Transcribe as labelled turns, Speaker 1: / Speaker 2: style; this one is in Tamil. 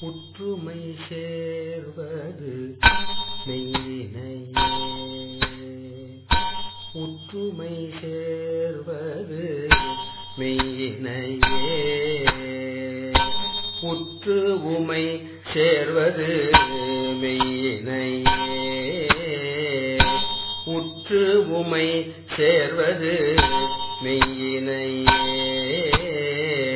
Speaker 1: உற்றுமை சேர்வது மெய்யினையே உற்றுமை சேர்வது மெய்யினையே உற்று உமை சேர்வது மெய்யினையே உற்று உமை சேர்வது மெய்யினையே